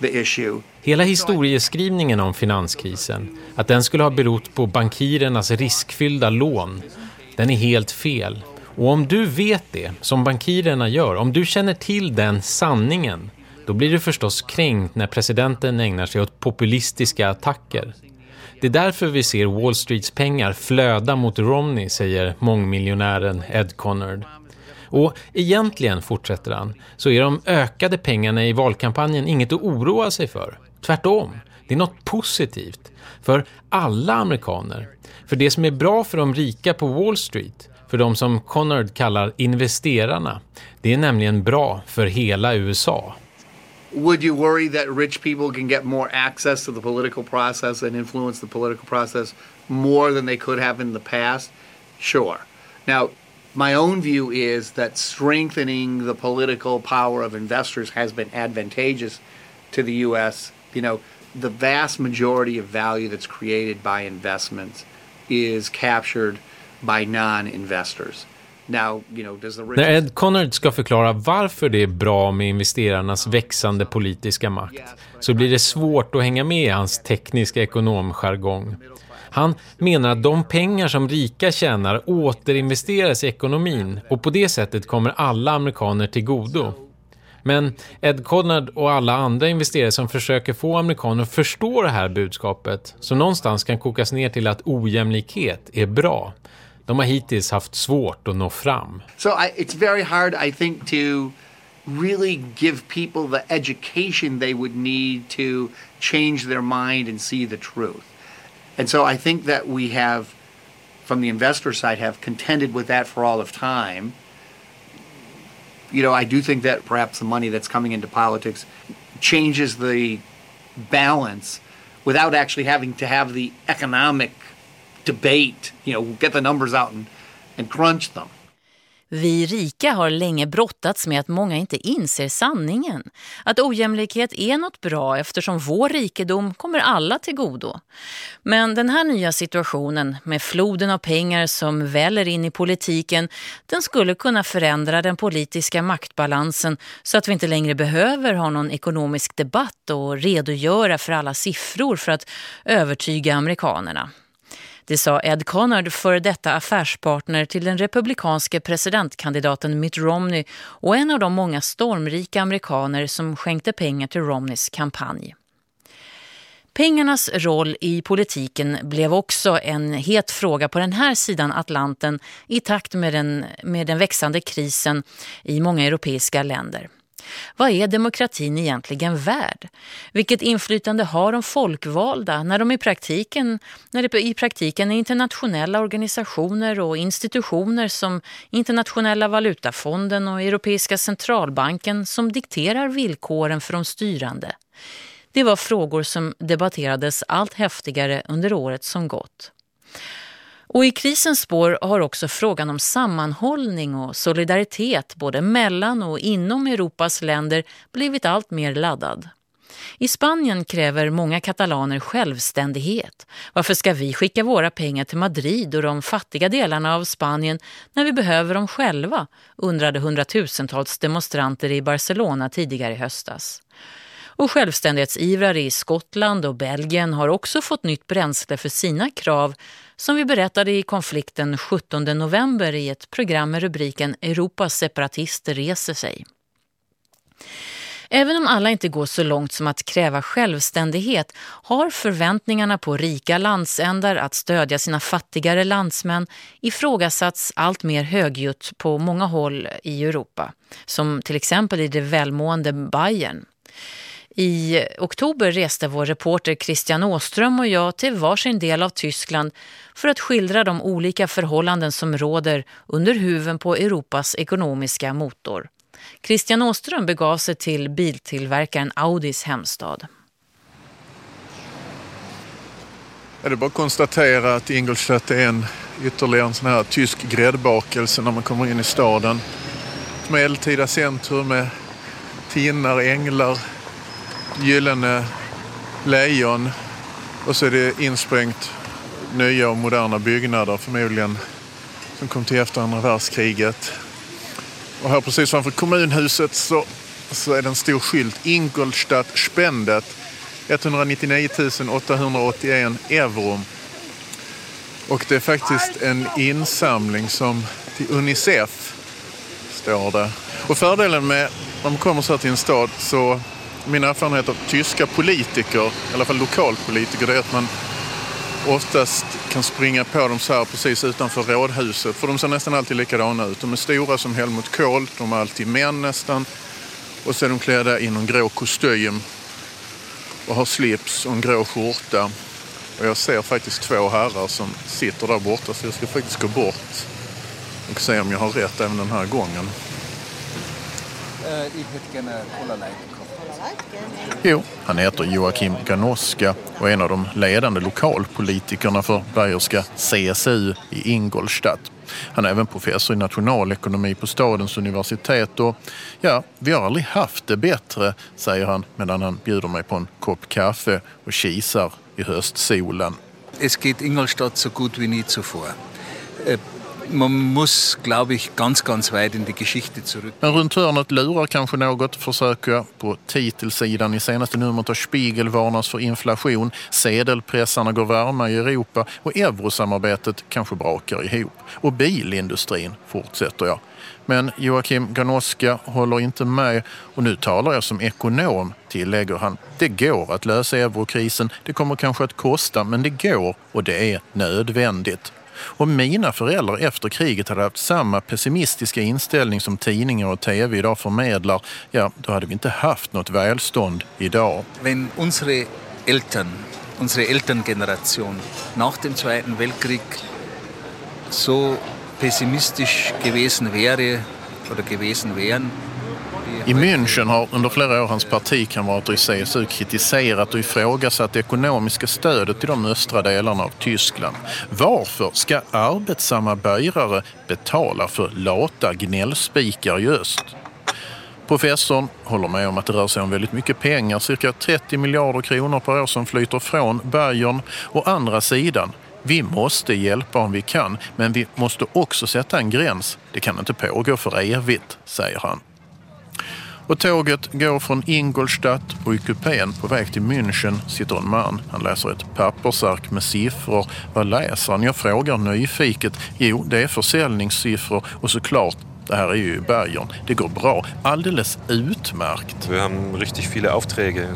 the issue. Hela historieskrivningen om finanskrisen, att den skulle ha berott på bankirernas riskfyllda lån, den är helt fel. Och om du vet det, som bankirerna gör, om du känner till den sanningen, då blir du förstås kränkt när presidenten ägnar sig åt populistiska attacker. Det är därför vi ser Wall Streets pengar flöda mot Romney, säger mångmiljonären Ed Conard. Och egentligen, fortsätter han, så är de ökade pengarna i valkampanjen inget att oroa sig för. Tvärtom, det är något positivt för alla amerikaner. För det som är bra för de rika på Wall Street, för de som Connard kallar investerarna, det är nämligen bra för hela USA. Would you worry that rich people can get more access to the political process and influence the political process more than they could have in the past? Sure. Now, my own view is that strengthening the political power of investors has been advantageous to the U.S. You know, the vast majority of value that's created by investments is captured by non-investors. Now, you know, does the När Ed Connard ska förklara varför det är bra med investerarnas växande politiska makt så blir det svårt att hänga med i hans tekniska ekonomjargong. Han menar att de pengar som rika tjänar återinvesteras i ekonomin och på det sättet kommer alla amerikaner till godo. Men Ed Connard och alla andra investerare som försöker få amerikaner att förstå det här budskapet som någonstans kan kokas ner till att ojämlikhet är bra. De har hittills haft svårt att nå fram. So it's very hard I think to really give people the education they would need to change their mind and see the truth. And so I think that we have, from the investor side, have contended with that for all of time. You know, I do think that perhaps the money that's coming into politics changes the balance without actually having to have the economic debate, you know, get the numbers out and, and crunch them. Vi rika har länge brottats med att många inte inser sanningen. Att ojämlikhet är något bra eftersom vår rikedom kommer alla till godo. Men den här nya situationen med floden av pengar som väller in i politiken, den skulle kunna förändra den politiska maktbalansen så att vi inte längre behöver ha någon ekonomisk debatt och redogöra för alla siffror för att övertyga amerikanerna. Det sa Ed Connard, före detta affärspartner till den republikanske presidentkandidaten Mitt Romney och en av de många stormrika amerikaner som skänkte pengar till Romneys kampanj. Pengarnas roll i politiken blev också en het fråga på den här sidan Atlanten i takt med den, med den växande krisen i många europeiska länder. Vad är demokratin egentligen värd? Vilket inflytande har de folkvalda när de i praktiken, när det i praktiken är internationella organisationer och institutioner som Internationella valutafonden och Europeiska centralbanken som dikterar villkoren för de styrande? Det var frågor som debatterades allt häftigare under året som gått. Och i krisens spår har också frågan om sammanhållning och solidaritet både mellan och inom Europas länder blivit allt mer laddad. I Spanien kräver många katalaner självständighet. Varför ska vi skicka våra pengar till Madrid och de fattiga delarna av Spanien när vi behöver dem själva? undrade hundratusentals demonstranter i Barcelona tidigare i höstas. Och självständighetsivrare i Skottland och Belgien har också fått nytt bränsle för sina krav som vi berättade i konflikten 17 november i ett program med rubriken Europas separatister reser sig. Även om alla inte går så långt som att kräva självständighet har förväntningarna på rika landsändar att stödja sina fattigare landsmän ifrågasatts allt mer högljutt på många håll i Europa, som till exempel i det välmående Bayern. I oktober reste vår reporter Christian Åström och jag till varsin del av Tyskland för att skildra de olika förhållanden som råder under huven på Europas ekonomiska motor. Christian Åström begav sig till biltillverkaren Audis hemstad. Ja, det är bara att konstatera att Ingolstadt är en ytterligare en sån här tysk gräddbakelse när man kommer in i staden. Ett medeltida centrum med tinnar, änglar, gyllene lejon och så är det insprängt nya och moderna byggnader förmodligen som kom till efter andra världskriget. Och här precis framför kommunhuset så, så är det en stor skylt. Ingolstadt spendet. 199 881 euro. Och det är faktiskt en insamling som till Unicef står det. Och fördelen med när man kommer så här till en stad så min erfarenhet av tyska politiker, i alla fall lokalpolitiker, det är att man oftast kan springa på dem så här precis utanför rådhuset. För de ser nästan alltid likadana ut. De är stora som Helmut Kohl, de är alltid män nästan. Och så är de klädda i någon grå kostym och har slips och en grå skjorta. Och jag ser faktiskt två herrar som sitter där borta så jag ska faktiskt gå bort och se om jag har rätt även den här gången. Jo, han heter Joakim Ganoska och är en av de ledande lokalpolitikerna för bayerska CSU i Ingolstadt. Han är även professor i nationalekonomi på stadens universitet och ja, vi har aldrig haft det bättre, säger han medan han bjuder mig på en kopp kaffe och kisar i höstsolen. Es geht Ingolstadt so gut wie nie zuvor. Äh, man muss, glaube ich, ganz, ganz weit in die Geschichte zurück. Men runt hörnet lurar kanske något, försöker jag. På titelsidan i senaste numret av Spiegel varnas för inflation. Sedelpressarna går varma i Europa och eurosamarbetet kanske brakar ihop. Och bilindustrin fortsätter jag. Men Joakim Ganoska håller inte med och nu talar jag som ekonom, tillägger han. Det går att lösa eurokrisen, det kommer kanske att kosta men det går och det är nödvändigt. Om mina föräldrar efter kriget hade haft samma pessimistiska inställning som tidningar och tv idag förmedlar, ja, då hade vi inte haft något välstånd idag. Men unsere Eltern, unsere Elterngeneration nach dem Zweiten Weltkrieg so pessimistisch gewesen wäre oder gewesen wären, i München har under flera år hans partikamrater i CSU kritiserat och ifrågasatt det ekonomiska stödet till de östra delarna av Tyskland. Varför ska arbetsamma bärare betala för lata gnällspikar i öst? Professorn håller med om att det rör sig om väldigt mycket pengar, cirka 30 miljarder kronor per år som flyter från Bayern. Å andra sidan, vi måste hjälpa om vi kan, men vi måste också sätta en gräns. Det kan inte pågå för evigt, säger han. Och tåget går från Ingolstadt och i kupén på väg till München sitter en man. Han läser ett pappersark med siffror. Vad läser han? Jag frågar nyfiket. Jo, det är försäljningssiffror och såklart det här är ju Bayern. Det går bra. Alldeles utmärkt. Vi har riktigt viele Aufträge.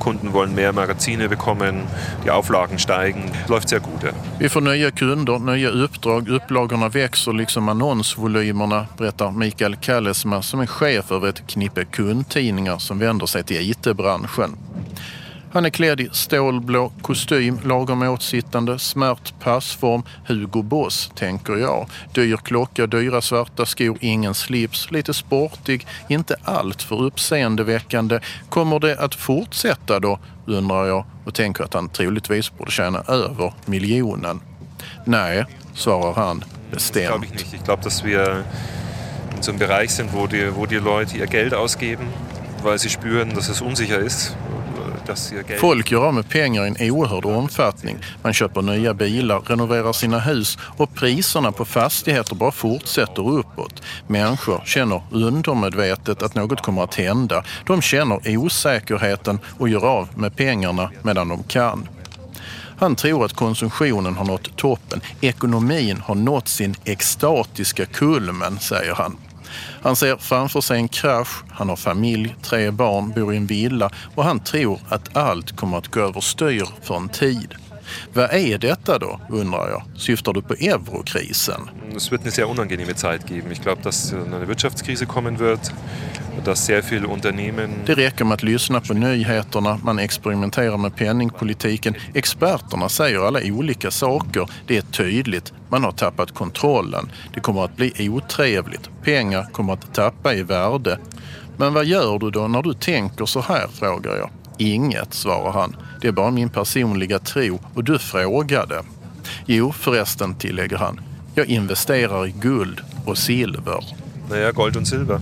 Kunden wollen mehr Magazine bekommen, die Auflagen steigen. Läuft sehr gut. Ja. Vi får nya kunder, nya uppdrag. Upplagorna växer liksom annonsvolymerna, berättar Mikael Kallesma som är chef över ett knippe kundtidningar som vänder sig till IT-branschen. Han är klädd i stålblå kostym, lagom åtsittande, smärt passform. Hugo Boss, tänker jag. Dyr klocka, dyra svarta skor, ingen slips, lite sportig, inte allt för uppseendeväckande. Kommer det att fortsätta då, undrar jag och tänker att han troligtvis borde tjäna över miljonen. Nej, svarar han bestämt. Jag tror att vi är i en Bereich sind, wo die, wo die Leute ihr Geld ausgeben weil sie spüren, dass es unsicher ist. Folk gör av med pengar i en oerhörd omfattning. Man köper nya bilar, renoverar sina hus och priserna på fastigheter bara fortsätter uppåt. Människor känner undermedvetet att något kommer att hända. De känner osäkerheten och gör av med pengarna medan de kan. Han tror att konsumtionen har nått toppen. Ekonomin har nått sin extatiska kulmen, säger han. Han ser framför sig en krasch, han har familj, tre barn, bor i en villa och han tror att allt kommer att gå överstyr för en tid. Vad är detta då, undrar jag? Syftar du på eurokrisen? Es wird eine sehr unangenehme Zeit geben. Ich glaube, dass äh, eine Wirtschaftskrise kommen wird, dass sehr viele Unternehmen Det räcker med att lyssna på nyheterna, man experimenterar med penningpolitiken. Experterna säger alla olika saker. Det är tydligt. Man har tappat kontrollen. Det kommer att bli otrevligt. Pengar kommer att tappa i värde. Men vad gör du då när du tänker så här, frågar jag. Inget, svarar han. Det är bara min personliga tro och du frågade. Jo, förresten, tillägger han. Jag investerar i guld och silver. naja, Gold und Silber.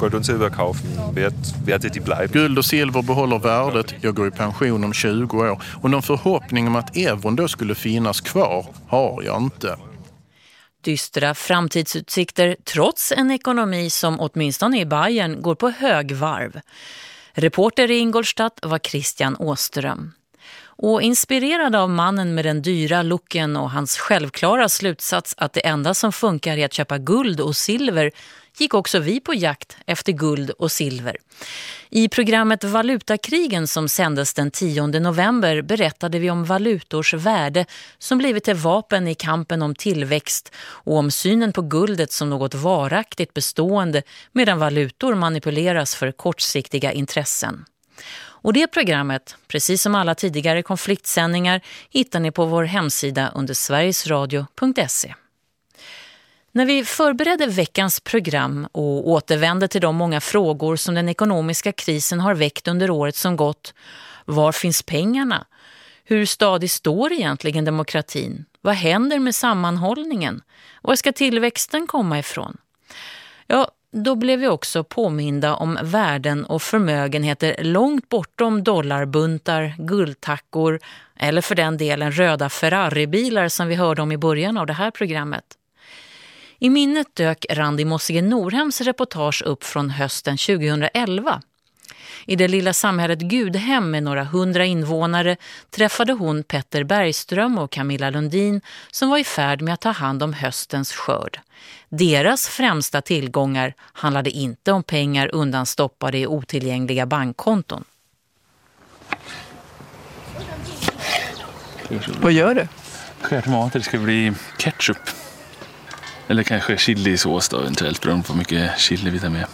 Gold und Silber kaufen. Wert, Werte, die bleiben. Guld och silver behåller värdet. Jag går i pension om 20 år. Och någon förhoppning om att euron då skulle finnas kvar har jag inte. Dystra framtidsutsikter trots en ekonomi som åtminstone i Bayern går på högvarv. Reporter i Ingolstadt var Christian Åström. Och inspirerad av mannen med den dyra looken och hans självklara slutsats att det enda som funkar är att köpa guld och silver gick också vi på jakt efter guld och silver. I programmet Valutakrigen som sändes den 10 november berättade vi om valutors värde som blivit ett vapen i kampen om tillväxt och om synen på guldet som något varaktigt bestående medan valutor manipuleras för kortsiktiga intressen. Och det programmet, precis som alla tidigare konfliktsändningar, hittar ni på vår hemsida under sverigesradio.se. När vi förberedde veckans program och återvände till de många frågor som den ekonomiska krisen har väckt under året som gått, var finns pengarna? Hur stadig står egentligen demokratin? Vad händer med sammanhållningen? Var ska tillväxten komma ifrån? Ja, då blev vi också påminda om värden och förmögenheter långt bortom dollarbuntar, guldtackor eller för den delen röda Ferrari-bilar som vi hörde om i början av det här programmet. I minnet dök Randi Mossige Norhems reportage upp från hösten 2011. I det lilla samhället Gudhem med några hundra invånare träffade hon Petter Bergström och Camilla Lundin som var i färd med att ta hand om höstens skörd. Deras främsta tillgångar handlade inte om pengar undanstoppade i otillgängliga bankkonton. Vad gör du? Skär tomater, det ska bli ketchup. Eller kanske chilisås då eventuellt beroende på hur mycket chili vi tar med.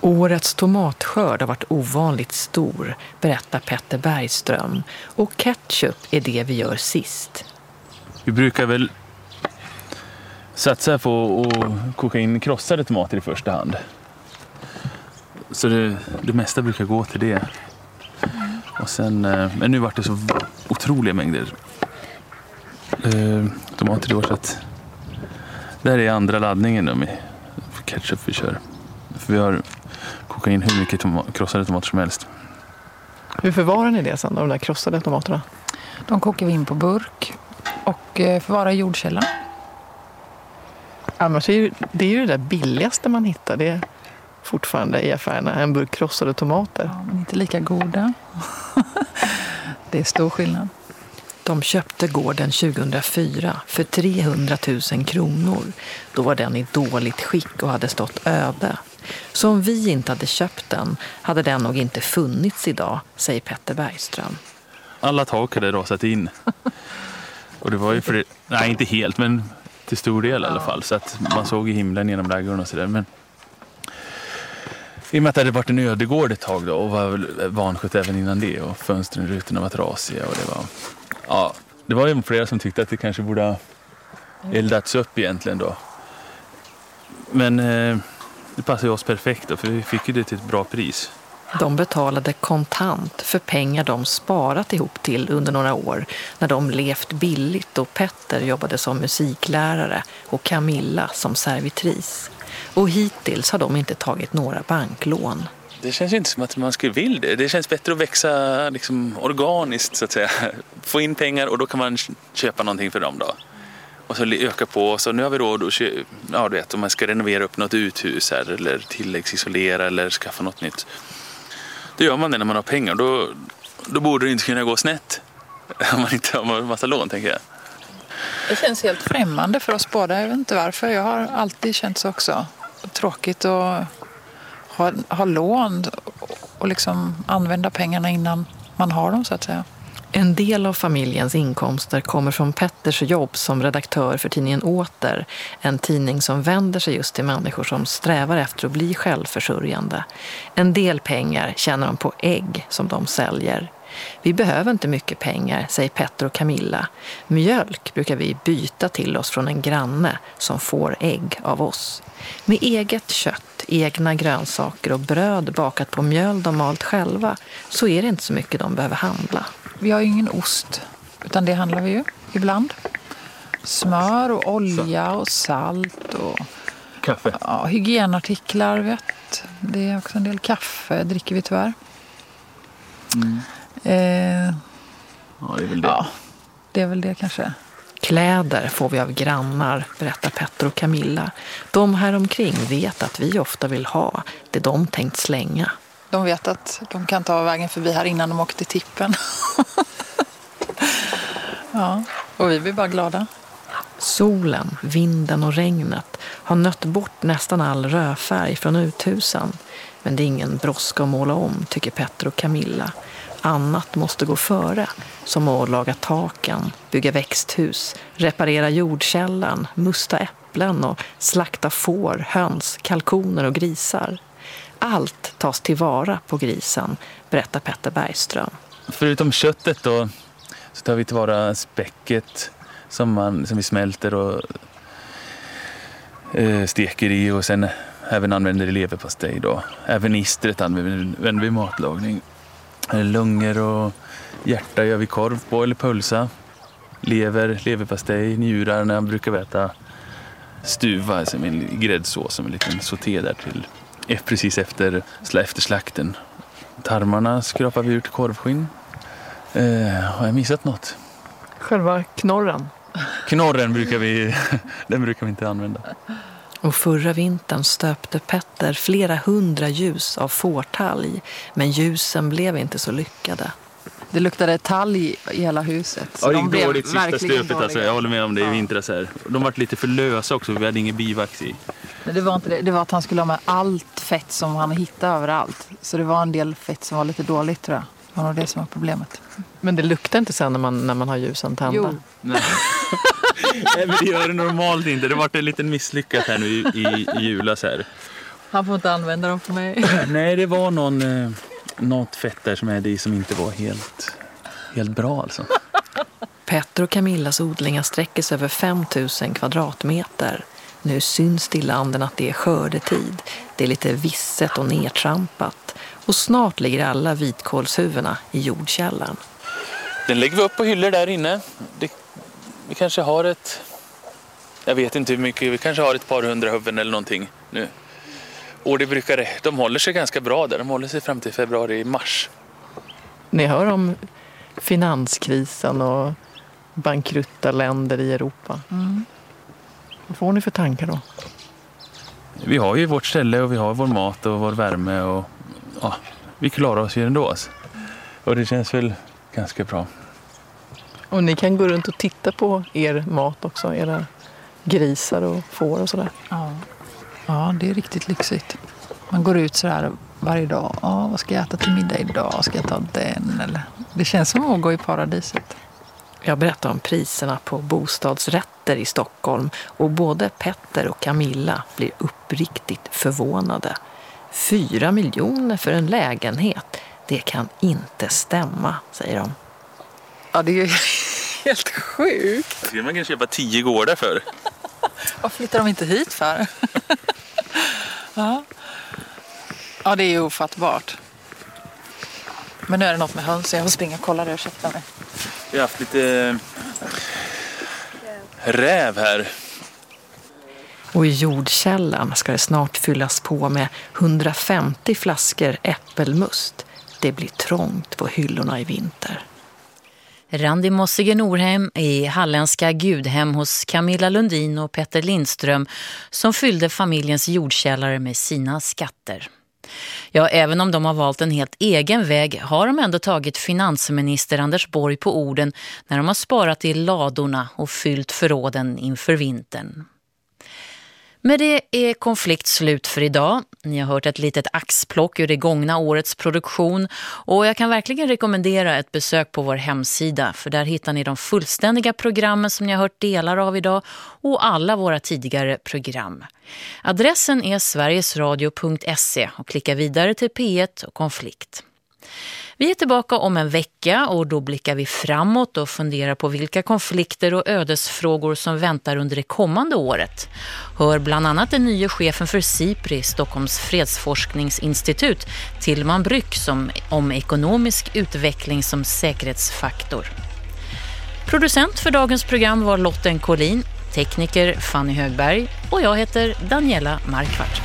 Årets tomatskörd har varit ovanligt stor, berättar Petter Bergström. Och ketchup är det vi gör sist. Vi brukar väl satsa på att koka in krossade tomater i första hand. Så det, det mesta brukar gå till det. Och sen, eh, men nu vart det så otroliga mängder eh, tomater i år så att det här är andra laddningen då med ketchup vi kör. För vi har kokat in hur mycket toma krossade tomater som helst. Hur förvarar ni det sen, de där krossade tomaterna? De kokar vi in på burk och eh, förvarar i jordkällan. Annars är ju, det är ju det där billigaste man hittar. Det är fortfarande i affärerna en burk krossade tomater. Ja, men inte lika goda. *laughs* det är stor skillnad. De köpte gården 2004 för 300 000 kronor. Då var den i dåligt skick och hade stått öde. Så om vi inte hade köpt den hade den nog inte funnits idag, säger Petter Bergström. Alla tak hade rasat in. *laughs* Och det var ju för det, nej inte helt men till stor del i alla fall. Så att man såg i himlen genom ladugården och sådär. Men i och med att det hade varit en ödegård ett tag då och var vanskött även innan det och fönstren och rutorna var trasiga och det var Ja, det var ju flera som tyckte att det kanske borde ha eldats upp egentligen då. Men eh, det passade oss perfekt då, för vi fick ju det till ett bra pris. De betalade kontant för pengar de sparat ihop till under några år när de levt billigt och Petter jobbade som musiklärare och Camilla som servitris. Och hittills har de inte tagit några banklån det känns ju inte som att man skulle vilja det. Det känns bättre att växa liksom, organiskt så att säga. Få in pengar och då kan man köpa någonting för dem då. Och så öka på. Så nu har vi råd att köpa, ja, du vet, om man ska renovera upp något uthus här eller tilläggsisolera eller skaffa något nytt. Då gör man det när man har pengar. Då, då borde det inte kunna gå snett. *laughs* Om man inte har en massa lån tänker jag. Det känns helt främmande för oss båda. Jag vet inte varför. Jag har alltid känt så också. Tråkigt och ha, ha lån och liksom använda pengarna innan man har dem så att säga. En del av familjens inkomster kommer från Petters jobb som redaktör för tidningen Åter. En tidning som vänder sig just till människor som strävar efter att bli självförsörjande. En del pengar tjänar de på ägg som de säljer. Vi behöver inte mycket pengar, säger Petter och Camilla. Mjölk brukar vi byta till oss från en granne som får ägg av oss. Med eget kött, egna grönsaker och bröd bakat på mjöl de malt själva så är det inte så mycket de behöver handla. Vi har ju ingen ost, utan det handlar vi ju ibland. Smör och olja och salt och Kaffe. ja, hygienartiklar. Vet. Det är också en del kaffe, dricker vi tyvärr. Mm. Eh, Ja, det är väl det. ja, det är väl det kanske. Kläder får vi av grannar, berättar Petter och Camilla. De här omkring vet att vi ofta vill ha det de tänkt slänga. De vet att de kan ta vägen förbi här innan de åker till tippen. *laughs* ja, och vi blir bara glada. Solen, vinden och regnet har nött bort nästan all rödfärg från uthusen. Men det är ingen brådska att måla om, tycker Petter och Camilla. Annat måste gå före, som att laga taken, bygga växthus, reparera jordkällan, musta äpplen och slakta får, höns, kalkoner och grisar. Allt tas tillvara på grisen, berättar Petter Bergström. Förutom köttet då så tar vi tillvara späcket som, man, som vi smälter och eh, steker i och sen även använder i leverpastej då. Även istret använder vi i matlagning. Lungor och hjärta gör vi korv på eller pölsa. Lever, leverpastej, njurarna brukar vi äta stuva, alltså med en gräddsås som en liten sauté där till eh, precis efter, efter slakten. Tarmarna skrapar vi ut korvskinn. Eh, har jag missat något? Själva knorren. Knorren brukar vi, *laughs* den brukar vi inte använda. Och förra vintern stöpte Petter flera hundra ljus av fårtalg. Men ljusen blev inte så lyckade. Det luktade talg i hela huset. Ja, det de gick blev dåligt sista stöpet alltså. Jag håller med om det i vintras här. De var lite för lösa också, vi hade ingen bivax i. Nej, Det var inte det. Det var att han skulle ha med allt fett som han hittade överallt. Så det var en del fett som var lite dåligt tror jag. Det var nog det som var problemet. Men det luktar inte sen när man, när man har ljusen tända? Jo. Nej. *laughs* Nej, men det gör det normalt inte. Det vart en liten misslyckat här nu i, i, i julas här. Han får inte använda dem för mig. *laughs* Nej, det var någon, eh, något fett där som är i som inte var helt, helt bra alltså. Petter och Camillas odlingar sträcker sig över 5 000 kvadratmeter. Nu syns det i landen att det är skördetid. Det är lite visset och nedtrampat. Och snart ligger alla vitkålshuvudena i jordkällan. Den lägger vi upp på hyllor där inne. Det, vi kanske har ett... Jag vet inte hur mycket. Vi kanske har ett par hundra huvuden eller någonting nu. Och det brukar, de håller sig ganska bra där. De håller sig fram till februari-mars. Ni hör om finanskrisen och bankrutta länder i Europa. Mm. Vad får ni för tankar då? Vi har ju vårt ställe och vi har vår mat och vår värme och ja, vi klarar oss ju ändå. alltså. Och det känns väl ganska bra. Och ni kan gå runt och titta på er mat också, era grisar och får och sådär. Ja. ja, det är riktigt lyxigt. Man går ut så här varje dag. Ja, vad ska jag äta till middag idag? Ska jag ta den? Eller? Det känns som att gå i paradiset. Jag berättar om priserna på bostadsrätter i Stockholm och både Petter och Camilla blir uppriktigt förvånade. Fyra miljoner för en lägenhet, det kan inte stämma, säger de. Ja, det är ju *laughs* helt sjukt. Det skulle man kan köpa tio gårdar för. Vad flyttar de inte hit för? *laughs* ja. ja, det är ju ofattbart. Men nu är det något med höns så jag får springa och kolla det. Ursäkta mig. Vi har haft lite räv här. Och i jordkällan ska det snart fyllas på med 150 flaskor äppelmust. Det blir trångt på hyllorna i vinter. Randi Mossiger Norhem i Halländska Gudhem hos Camilla Lundin och Petter Lindström som fyllde familjens jordkällare med sina skatter. Ja, även om de har valt en helt egen väg har de ändå tagit finansminister Anders Borg på orden när de har sparat i ladorna och fyllt förråden inför vintern. Med det är konflikt slut för idag. Ni har hört ett litet axplock ur det gångna årets produktion och jag kan verkligen rekommendera ett besök på vår hemsida för där hittar ni de fullständiga programmen som ni har hört delar av idag och alla våra tidigare program. Adressen är sverigesradio.se och klicka vidare till P1 och konflikt. Vi är tillbaka om en vecka och då blickar vi framåt och funderar på vilka konflikter och ödesfrågor som väntar under det kommande året. Hör bland annat den nya chefen för SIPRI, Stockholms fredsforskningsinstitut, Tillman Bryck som om ekonomisk utveckling som säkerhetsfaktor. Producent för dagens program var Lotten Collin, tekniker Fanny Högberg och jag heter Daniela Markvart.